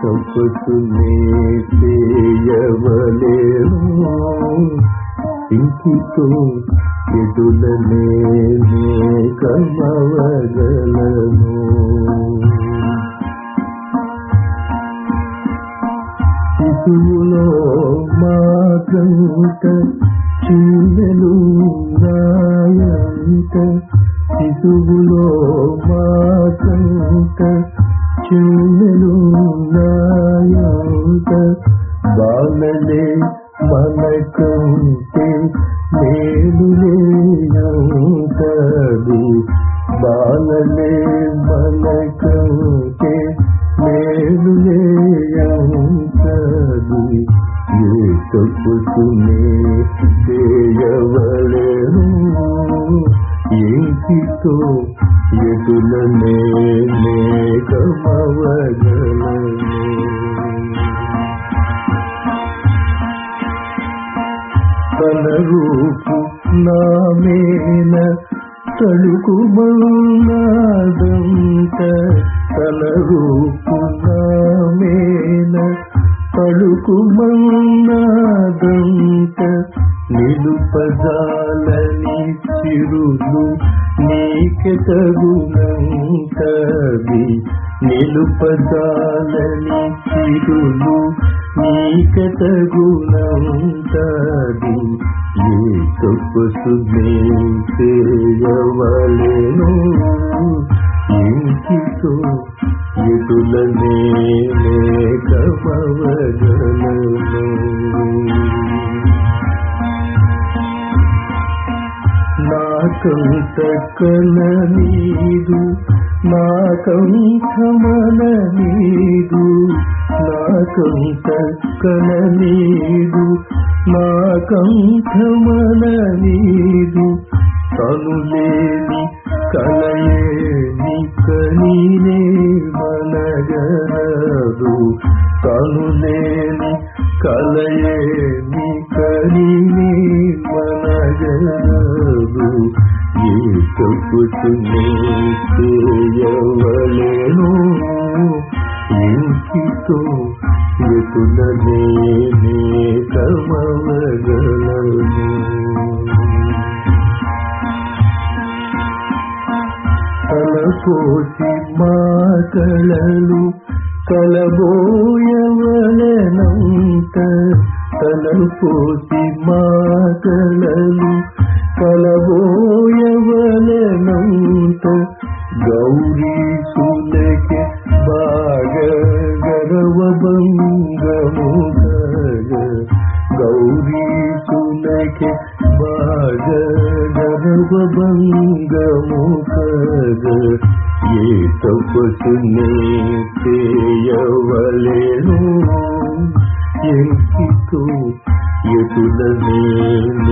తపస్సునే చేయవలేను. ఇంకితో ఎదులనే కమవగలను శిశువులో మాకంత చిన్నెలు శిశువులో మాకంత చిన్నెలు నాయంత బాలలే మనకంటే మేలులేయంతది బాలలే మనకంటే మేలులేయంతది ఏ తప్పుతునే చేయవలేను ఇంటితో ఎదులనే మేఘమవగలను తన రూపు నామేన తడుకు తన రూపు నామేన తడుకు మౌనాదంత నిలుపజాలని చిరులు నీకె తగునంతది నిలుపజాలని చిరులు నీకె తగునంతది ఏ తపస్సునే చేయవలేను. ఇంటితో ఎదులనే కమవగలను నాకంత కల నీదు నాకంఠమన నీదు నాకంత కల నీదు నాకంఠమన నీదు. తనులేని కలయేని కనీనే మనగరదు తనులేని కలయేని కనీనే మనగరదు ఏ తప్పుతునే చేయవలేను ఇంటితో ఎటులనే కమవగలను తలపోసి మాటలలు కలబోయవలనంత తలపోసి మాటలలు కలబోయవలనంత గౌరీ సులకి బాగ గరవ భంగము గౌరీ సులకి బాగ గరవ భంగము ఏ తపస్సునే చేయవలేను. ఎంకితో ఎటులనే కమవగలను